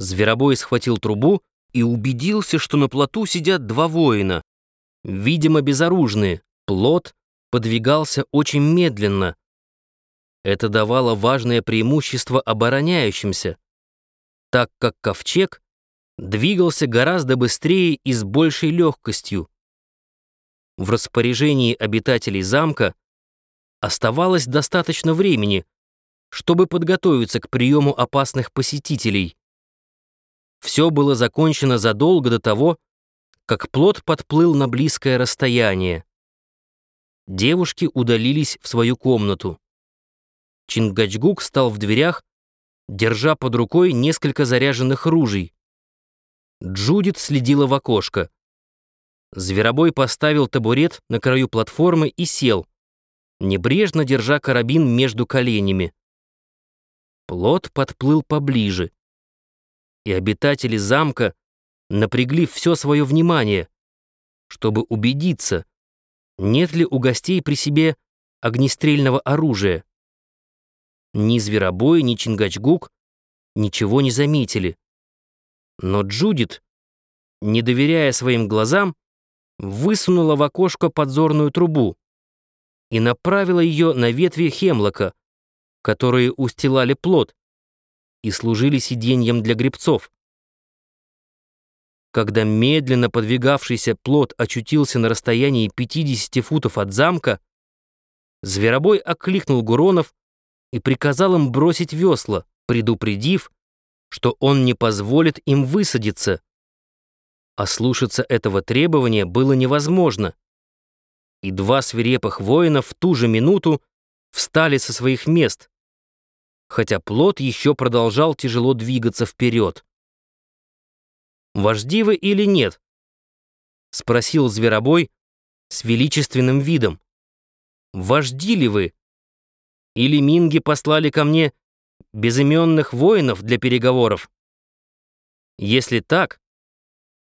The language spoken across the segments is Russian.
Зверобой схватил трубу и убедился, что на плоту сидят два воина, видимо, безоружные. Плот подвигался очень медленно. Это давало важное преимущество обороняющимся, так как ковчег двигался гораздо быстрее и с большей легкостью. В распоряжении обитателей замка оставалось достаточно времени, чтобы подготовиться к приему опасных посетителей. Все было закончено задолго до того, как плод подплыл на близкое расстояние. Девушки удалились в свою комнату. Чингачгук стал в дверях, держа под рукой несколько заряженных ружей. Джудит следила в окошко. Зверобой поставил табурет на краю платформы и сел, небрежно держа карабин между коленями. Плот подплыл поближе, и обитатели замка напрягли все свое внимание, чтобы убедиться, нет ли у гостей при себе огнестрельного оружия. Ни Зверобой, ни Чингачгук ничего не заметили. Но Джудит, не доверяя своим глазам, высунула в окошко подзорную трубу и направила ее на ветви хемлока, которые устилали плод и служили сиденьем для гребцов. Когда медленно подвигавшийся плод очутился на расстоянии 50 футов от замка, Зверобой окликнул Гуронов и приказал им бросить весла, предупредив, что он не позволит им высадиться. А слушаться этого требования было невозможно. И два свирепых воина в ту же минуту встали со своих мест, хотя плод еще продолжал тяжело двигаться вперед. «Вожди вы или нет?» — спросил Зверобой с величественным видом. «Вожди ли вы? Или минги послали ко мне безыменных воинов для переговоров? Если так,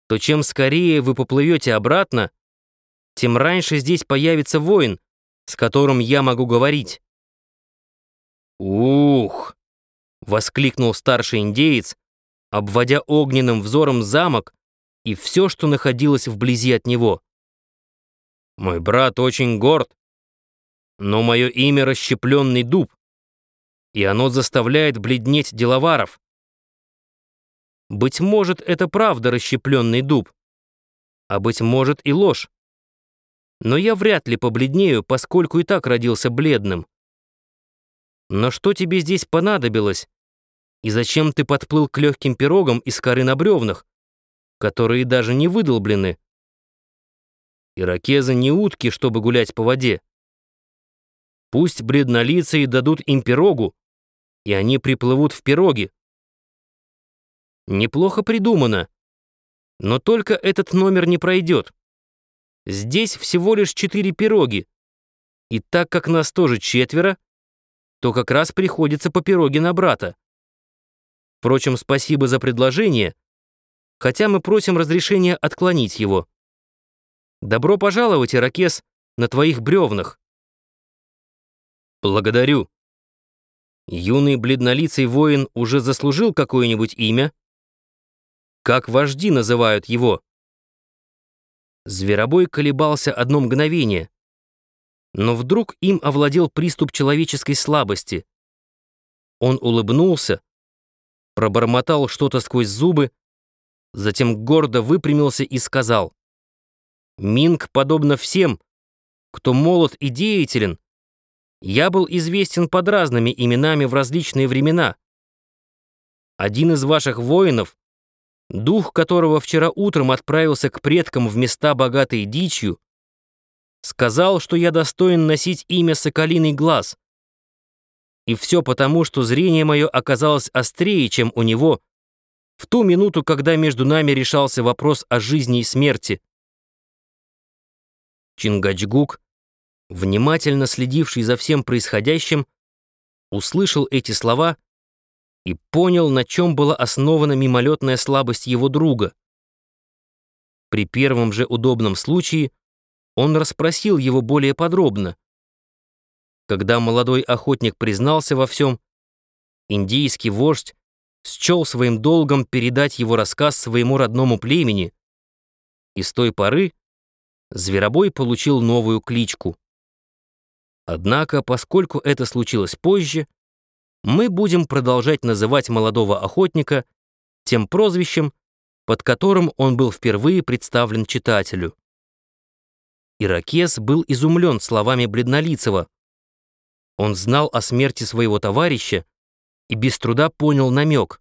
то чем скорее вы поплывете обратно, тем раньше здесь появится воин, с которым я могу говорить». «Ух!» — воскликнул старший индеец, обводя огненным взором замок и все, что находилось вблизи от него. «Мой брат очень горд, но мое имя расщепленный дуб, и оно заставляет бледнеть деловаров. Быть может, это правда расщепленный дуб, а быть может и ложь. Но я вряд ли побледнею, поскольку и так родился бледным. Но что тебе здесь понадобилось, и зачем ты подплыл к легким пирогам из коры на бревнах, которые даже не выдолблены? Иракезы не утки, чтобы гулять по воде. Пусть бледнолицые дадут им пирогу, и они приплывут в пироги. Неплохо придумано, но только этот номер не пройдет. Здесь всего лишь четыре пироги, и так как нас тоже четверо, то как раз приходится по пироге на брата. Впрочем, спасибо за предложение, хотя мы просим разрешения отклонить его. Добро пожаловать, Иракес, на твоих бревнах. Благодарю. Юный бледнолицый воин уже заслужил какое-нибудь имя? Как вожди называют его? Зверобой колебался одно мгновение, но вдруг им овладел приступ человеческой слабости. Он улыбнулся, пробормотал что-то сквозь зубы, затем гордо выпрямился и сказал, «Минг, подобно всем, кто молод и деятелен, я был известен под разными именами в различные времена. Один из ваших воинов, дух которого вчера утром отправился к предкам в места, богатые дичью, сказал, что я достоин носить имя Соколиный Глаз, и все потому, что зрение мое оказалось острее, чем у него, в ту минуту, когда между нами решался вопрос о жизни и смерти. Чингачгук, внимательно следивший за всем происходящим, услышал эти слова и понял, на чем была основана мимолетная слабость его друга. При первом же удобном случае он расспросил его более подробно, когда молодой охотник признался во всем, индийский вождь счел своим долгом передать его рассказ своему родному племени, и с той поры Зверобой получил новую кличку. Однако, поскольку это случилось позже, мы будем продолжать называть молодого охотника тем прозвищем, под которым он был впервые представлен читателю. Иракес был изумлен словами Бледнолицева. Он знал о смерти своего товарища и без труда понял намек.